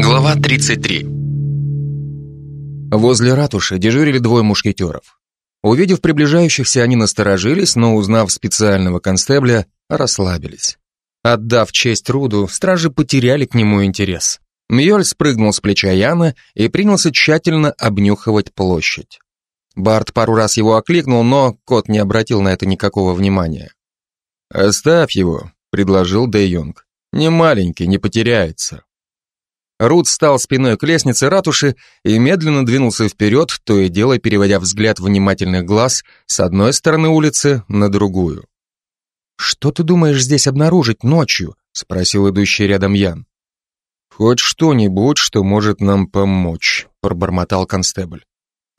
Глава 33 Возле ратуши дежурили двое мушкетеров. Увидев приближающихся, они насторожились, но, узнав специального констебля, расслабились. Отдав честь Руду, стражи потеряли к нему интерес. Мьёль спрыгнул с плеча Яна и принялся тщательно обнюхивать площадь. Барт пару раз его окликнул, но кот не обратил на это никакого внимания. «Оставь его», — предложил Дэ Йонг. «Не маленький, не потеряется». Рут встал спиной к лестнице ратуши и медленно двинулся вперед, то и дело переводя взгляд внимательных глаз с одной стороны улицы на другую. «Что ты думаешь здесь обнаружить ночью?» — спросил идущий рядом Ян. «Хоть что-нибудь, что может нам помочь», — пробормотал констебль.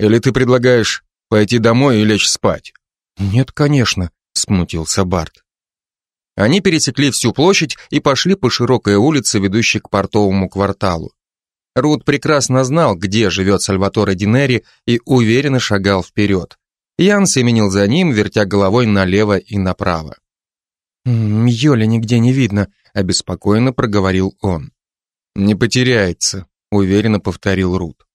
«Или ты предлагаешь пойти домой и лечь спать?» «Нет, конечно», — смутился Барт. Они пересекли всю площадь и пошли по широкой улице, ведущей к портовому кварталу. Рут прекрасно знал, где живет Сальваторе Динери и уверенно шагал вперед. Ян семенил за ним, вертя головой налево и направо. «Йоли нигде не видно», — обеспокоенно проговорил он. «Не потеряется», — уверенно повторил Рут.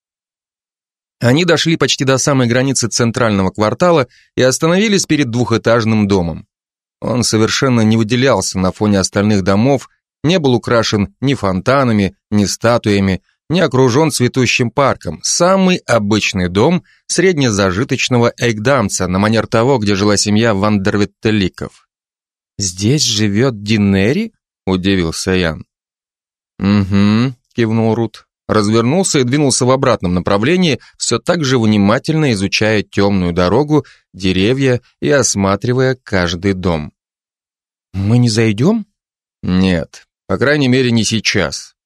Они дошли почти до самой границы центрального квартала и остановились перед двухэтажным домом. Он совершенно не выделялся на фоне остальных домов, не был украшен ни фонтанами, ни статуями, не окружен цветущим парком. Самый обычный дом среднезажиточного эйкдамца на манер того, где жила семья Вандервиттеликов. «Здесь живет Динери?» – удивился Ян. «Угу», – кивнул Рут. Развернулся и двинулся в обратном направлении, все так же внимательно изучая темную дорогу, деревья и осматривая каждый дом. «Мы не зайдем?» «Нет, по крайней мере, не сейчас».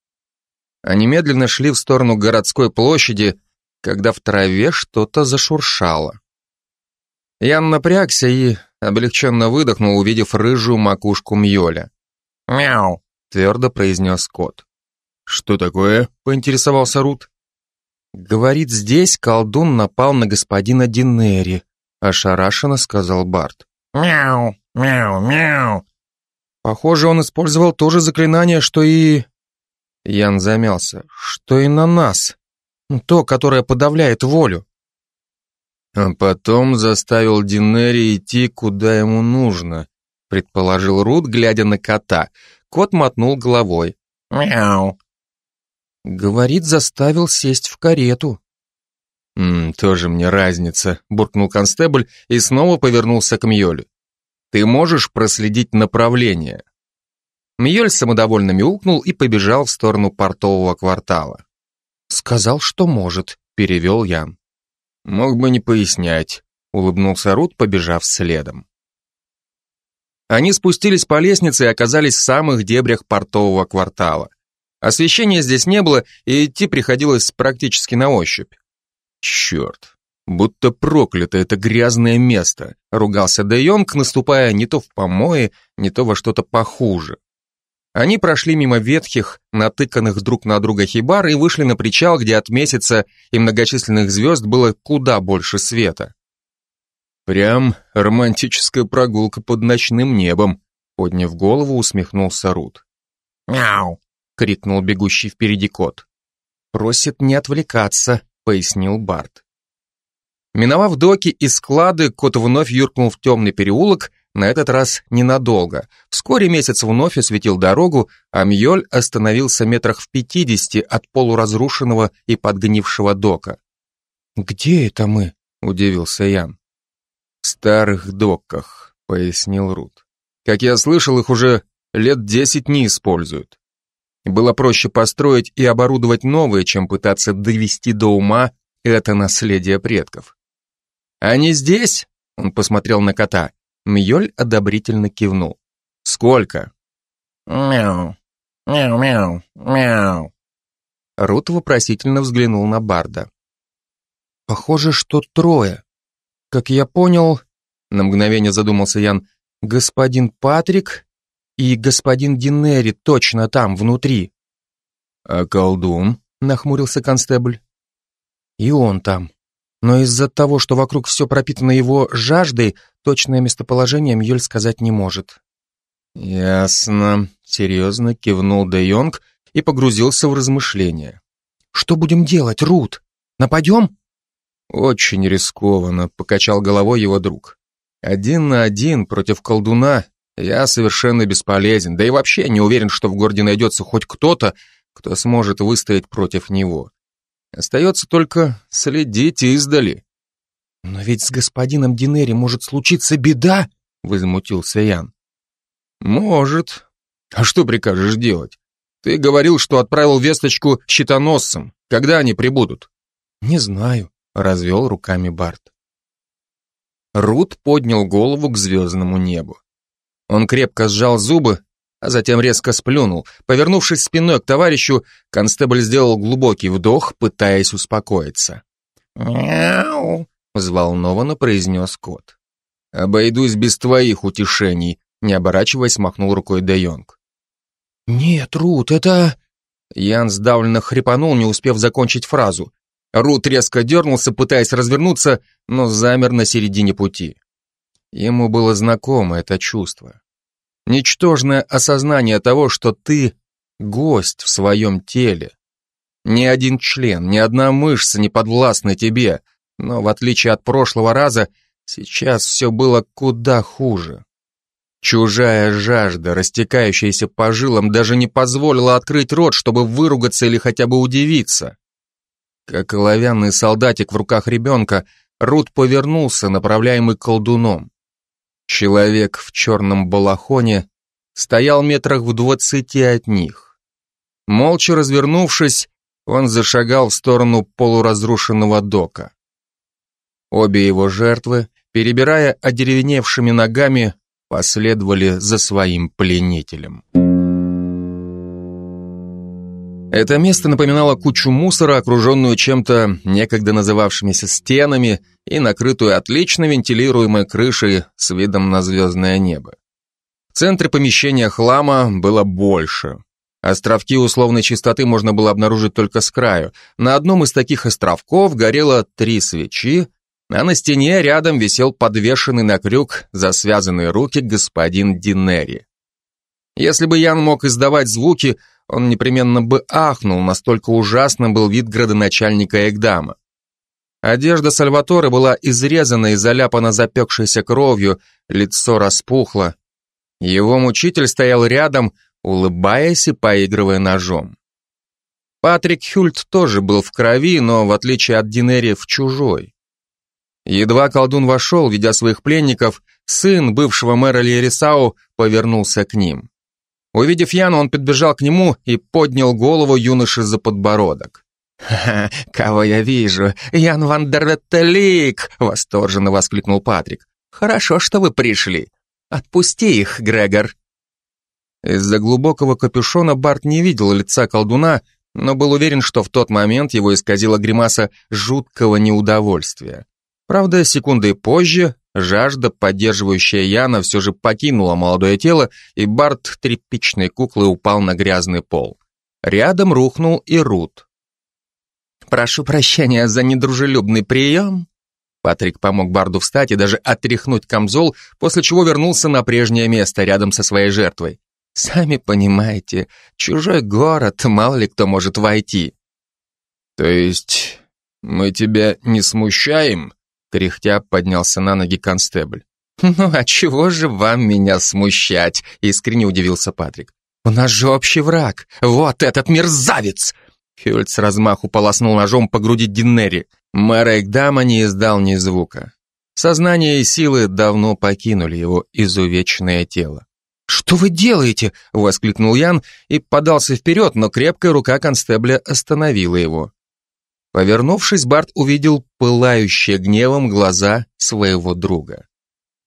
Они медленно шли в сторону городской площади, когда в траве что-то зашуршало. Ян напрягся и облегченно выдохнул, увидев рыжую макушку Мьоля. «Мяу!» — твердо произнес кот. «Что такое?» — поинтересовался Рут. «Говорит, здесь колдун напал на господина Динери», — ошарашенно сказал Барт. «Мяу! Мяу! Мяу!» Похоже, он использовал то же заклинание, что и... Ян замялся. Что и на нас. То, которое подавляет волю. А потом заставил Динери идти, куда ему нужно, предположил Рут, глядя на кота. Кот мотнул головой. Мяу. Говорит, заставил сесть в карету. «М, тоже мне разница», буркнул констебль и снова повернулся к Мьолю. Ты можешь проследить направление?» Мьёль самодовольно мяукнул и побежал в сторону портового квартала. «Сказал, что может», — перевел Ян. «Мог бы не пояснять», — улыбнулся Рут, побежав следом. Они спустились по лестнице и оказались в самых дебрях портового квартала. Освещения здесь не было, и идти приходилось практически на ощупь. Черт, Будто проклято это грязное место, ругался Де Йонг, наступая не то в помои, не то во что-то похуже. Они прошли мимо ветхих, натыканных друг на друга хибар и вышли на причал, где от месяца и многочисленных звезд было куда больше света. Прям романтическая прогулка под ночным небом, подняв голову, усмехнулся Рут. «Мяу!» — крикнул бегущий впереди кот. «Просит не отвлекаться», — пояснил Барт. Миновав доки и склады, кот вновь юркнул в темный переулок, на этот раз ненадолго. Вскоре месяц вновь осветил дорогу, а Мьёль остановился метрах в пятидесяти от полуразрушенного и подгнившего дока. «Где это мы?» — удивился Ян. «В старых доках», — пояснил Рут. «Как я слышал, их уже лет десять не используют. Было проще построить и оборудовать новые, чем пытаться довести до ума это наследие предков. «Они здесь?» — он посмотрел на кота. Мьёль одобрительно кивнул. «Сколько?» «Мяу, мяу-мяу, мяу». Рут вопросительно взглянул на Барда. «Похоже, что трое. Как я понял...» На мгновение задумался Ян. «Господин Патрик и господин Динери точно там, внутри». «А колдун?» — нахмурился констебль. «И он там», но из-за того, что вокруг все пропитано его жаждой, точное местоположение Мьёль сказать не может. Ясно, серьезно кивнул Де Йонг и погрузился в размышления. Что будем делать, Рут? Нападем? Очень рискованно, покачал головой его друг. Один на один против колдуна я совершенно бесполезен, да и вообще не уверен, что в городе найдется хоть кто-то, кто сможет выстоять против него. Остается только следить издали. «Но ведь с господином Динери может случиться беда!» — возмутился Ян. «Может. А что прикажешь делать? Ты говорил, что отправил весточку щитоносцам. Когда они прибудут?» «Не знаю», — развел руками Барт. Рут поднял голову к звездному небу. Он крепко сжал зубы, а затем резко сплюнул. Повернувшись спиной к товарищу, констебль сделал глубокий вдох, пытаясь успокоиться. Мяу. взволнованно произнес кот. «Обойдусь без твоих утешений», не оборачиваясь, махнул рукой Де Йонг. «Нет, Рут, это...» Ян сдавленно хрипанул, не успев закончить фразу. Рут резко дернулся, пытаясь развернуться, но замер на середине пути. Ему было знакомо это чувство. Ничтожное осознание того, что ты гость в своем теле. Ни один член, ни одна мышца не подвластны тебе, но в отличие от прошлого раза, сейчас все было куда хуже. Чужая жажда, растекающаяся по жилам, даже не позволила открыть рот, чтобы выругаться или хотя бы удивиться. Как оловянный солдатик в руках ребенка, Рут повернулся, направляемый колдуном. Человек в черном балахоне стоял метрах в двадцати от них. Молча развернувшись, он зашагал в сторону полуразрушенного дока. Обе его жертвы, перебирая одеревеневшими ногами, последовали за своим пленителем. Это место напоминало кучу мусора, окруженную чем-то некогда называвшимися стенами и накрытую отлично вентилируемой крышей с видом на звездное небо. В центре помещения хлама было больше. Островки условной чистоты можно было обнаружить только с краю. На одном из таких островков горело три свечи, а на стене рядом висел подвешенный на крюк за связанные руки господин Динери. Если бы Ян мог издавать звуки, он непременно бы ахнул, настолько ужасно был вид градоначальника Эгдама. Одежда Сальваторе была изрезана и заляпана запекшейся кровью, лицо распухло. Его мучитель стоял рядом, улыбаясь и поигрывая ножом. Патрик Хюльт тоже был в крови, но, в отличие от Динери, в чужой. Едва колдун вошел, ведя своих пленников, сын бывшего мэра Лерисау повернулся к ним. Увидев Яну, он подбежал к нему и поднял голову юноши за подбородок. «Ха, кого я вижу? Ян Вандерветтелик!» — восторженно воскликнул Патрик. «Хорошо, что вы пришли. Отпусти их, Грегор!» Из-за глубокого капюшона Барт не видел лица колдуна, но был уверен, что в тот момент его исказила гримаса жуткого неудовольствия. Правда, секунды позже жажда, поддерживающая Яна, все же покинула молодое тело, и Барт тряпичной куклы упал на грязный пол. Рядом рухнул и Рут. «Прошу прощения за недружелюбный прием». Патрик помог Барду встать и даже отряхнуть камзол, после чего вернулся на прежнее место рядом со своей жертвой. «Сами понимаете, чужой город, мало ли кто может войти». «То есть мы тебя не смущаем?» Кряхтя поднялся на ноги констебль. «Ну а чего же вам меня смущать?» Искренне удивился Патрик. «У нас же общий враг. Вот этот мерзавец!» Хюльт размаху полоснул ножом по груди Диннери. Мэр Экдама не издал ни звука. Сознание и силы давно покинули его изувеченное тело. «Что вы делаете?» — воскликнул Ян и подался вперед, но крепкая рука констебля остановила его. Повернувшись, Барт увидел пылающие гневом глаза своего друга.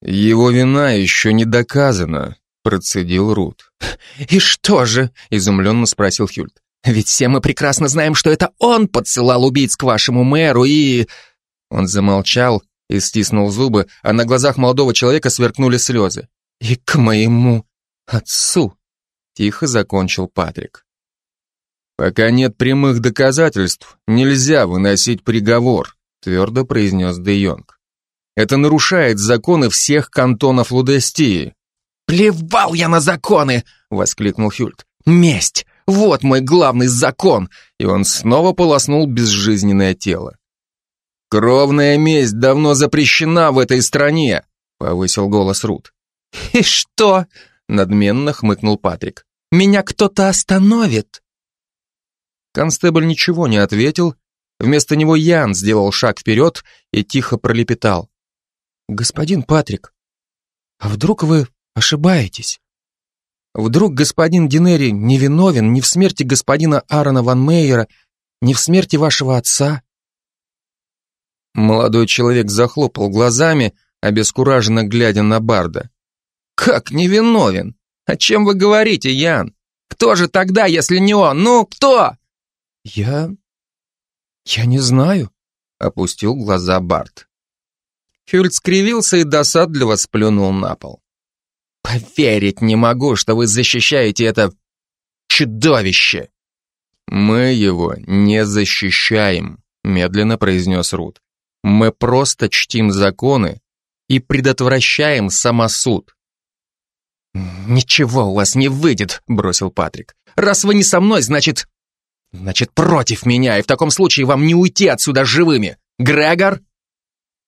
«Его вина еще не доказана», — процедил Рут. «И что же?» — изумленно спросил Хюльт. «Ведь все мы прекрасно знаем, что это он подсылал убийц к вашему мэру и...» Он замолчал и стиснул зубы, а на глазах молодого человека сверкнули слезы. «И к моему отцу!» — тихо закончил Патрик. «Пока нет прямых доказательств, нельзя выносить приговор», твердо произнес Де Йонг. «Это нарушает законы всех кантонов Лудестии». «Плевал я на законы!» — воскликнул Хюльт. «Месть! Вот мой главный закон!» И он снова полоснул безжизненное тело. «Кровная месть давно запрещена в этой стране!» — повысил голос Рут. «И что?» — надменно хмыкнул Патрик. «Меня кто-то остановит?» Констебль ничего не ответил. Вместо него Ян сделал шаг вперед и тихо пролепетал. «Господин Патрик, а вдруг вы ошибаетесь? Вдруг господин Динери невиновен ни в смерти господина Аарона Ван Мейера, ни в смерти вашего отца?» Молодой человек захлопал глазами, обескураженно глядя на Барда. «Как невиновен? О чем вы говорите, Ян? Кто же тогда, если не он? Ну, кто?» «Я... я не знаю», — опустил глаза Барт. Хюльт скривился и досадливо сплюнул на пол. «Поверить не могу, что вы защищаете это чудовище!» «Мы его не защищаем», — медленно произнес Рут. «Мы просто чтим законы и предотвращаем самосуд». «Ничего у вас не выйдет», — бросил Патрик. «Раз вы не со мной, значит, Значит, против меня, и в таком случае вам не уйти отсюда живыми. Грегор?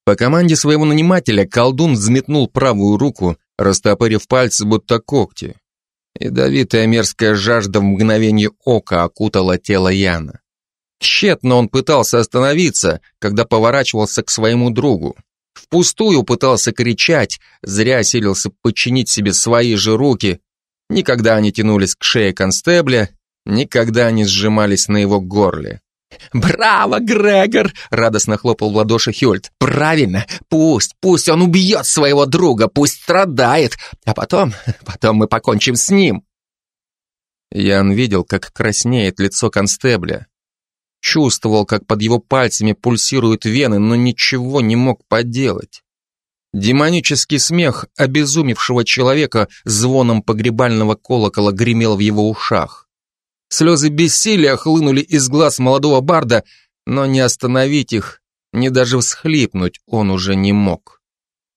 По команде своего нанимателя колдун взметнул правую руку, растопырив пальцы, будто когти. Ядовитая мерзкая жажда в мгновение ока окутала тело Яна. Тщетно он пытался остановиться, когда поворачивался к своему другу. Впустую пытался кричать, зря силился подчинить себе свои же руки. Никогда они тянулись к шее констебля, никогда не сжимались на его горле. «Браво, Грегор!» — радостно хлопал в ладоши Хюльт. «Правильно! Пусть, пусть он убьет своего друга, пусть страдает, а потом, потом мы покончим с ним!» Ян видел, как краснеет лицо констебля. Чувствовал, как под его пальцами пульсируют вены, но ничего не мог поделать. Демонический смех обезумевшего человека звоном погребального колокола гремел в его ушах. Слезы бессилия хлынули из глаз молодого барда, но не остановить их, ни даже всхлипнуть он уже не мог.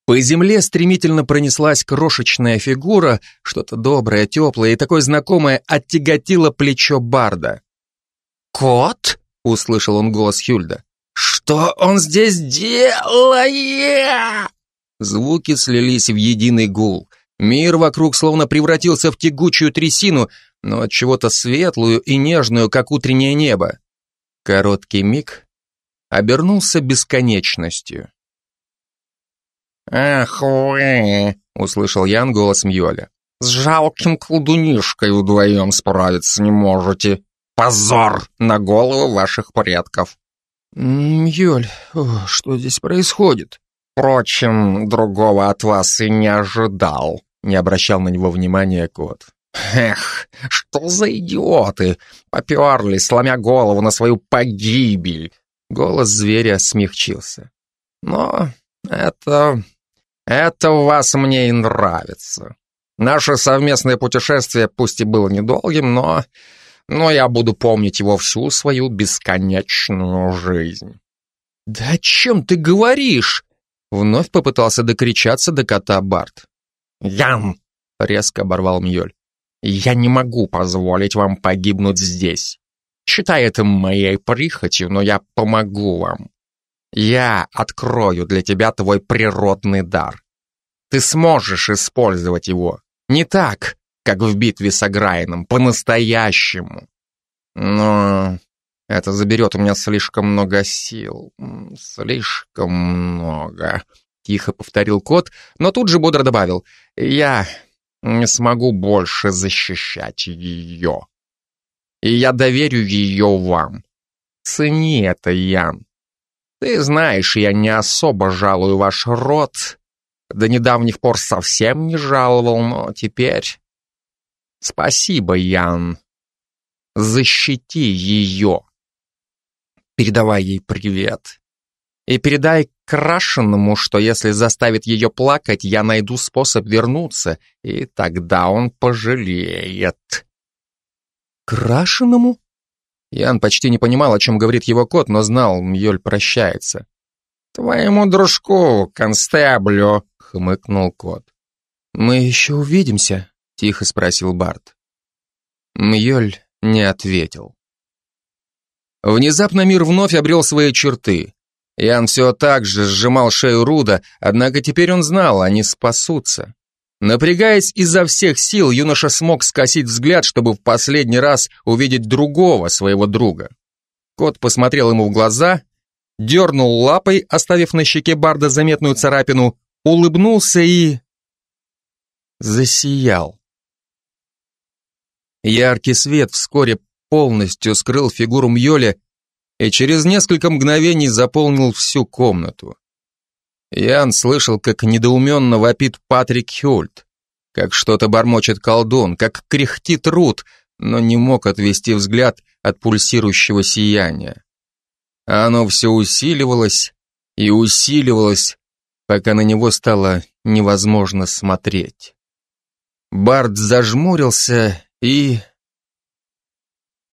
По земле стремительно пронеслась крошечная фигура, что-то доброе, теплое и такое знакомое оттяготило плечо барда. «Кот?» — услышал он голос Хюльда. «Что он здесь делает?» Звуки слились в единый гул. Мир вокруг словно превратился в тягучую трясину, но от чего-то светлую и нежную, как утреннее небо. Короткий миг обернулся бесконечностью. «Ах вы!» — услышал Ян голос Мьоля. «С жалким колдунишкой вдвоем справиться не можете. Позор на голову ваших предков!» «Мьоль, что здесь происходит?» «Впрочем, другого от вас и не ожидал», — не обращал на него внимания кот. Эх, что за идиоты! Поперли, сломя голову на свою погибель. Голос зверя смягчился. Но это... это у вас мне и нравится. Наше совместное путешествие пусть и было недолгим, но... но я буду помнить его всю свою бесконечную жизнь. «Да о чем ты говоришь?» Вновь попытался докричаться до кота Барт. «Ян!» — резко оборвал Мьёль. Я не могу позволить вам погибнуть здесь. Считай это моей прихотью, но я помогу вам. Я открою для тебя твой природный дар. Ты сможешь использовать его. Не так, как в битве с Аграином, по-настоящему. Но это заберет у меня слишком много сил. Слишком много. Тихо повторил кот, но тут же бодро добавил. Я не смогу больше защищать ее. И я доверю ее вам. Цени это, Ян. Ты знаешь, я не особо жалую ваш род. До недавних пор совсем не жаловал, но теперь... Спасибо, Ян. Защити ее. Передавай ей привет. И передай Крашенному, что если заставит ее плакать, я найду способ вернуться, и тогда он пожалеет. Крашеному? Ян почти не понимал, о чем говорит его кот, но знал, Мьёль прощается. «Твоему дружку, констеблю», — хмыкнул кот. «Мы еще увидимся?» — тихо спросил Барт. Мьёль не ответил. Внезапно мир вновь обрел свои черты. Ян все так же сжимал шею Руда, однако теперь он знал, они спасутся. Напрягаясь изо всех сил, юноша смог скосить взгляд, чтобы в последний раз увидеть другого своего друга. Кот посмотрел ему в глаза, дернул лапой, оставив на щеке Барда заметную царапину, улыбнулся и... засиял. Яркий свет вскоре полностью скрыл фигуру Мьоля и через несколько мгновений заполнил всю комнату. Ян слышал, как недоуменно вопит Патрик Хюльт, как что-то бормочет колдун, как кряхтит Рут, но не мог отвести взгляд от пульсирующего сияния. Оно все усиливалось и усиливалось, пока на него стало невозможно смотреть. Барт зажмурился и